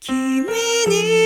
君に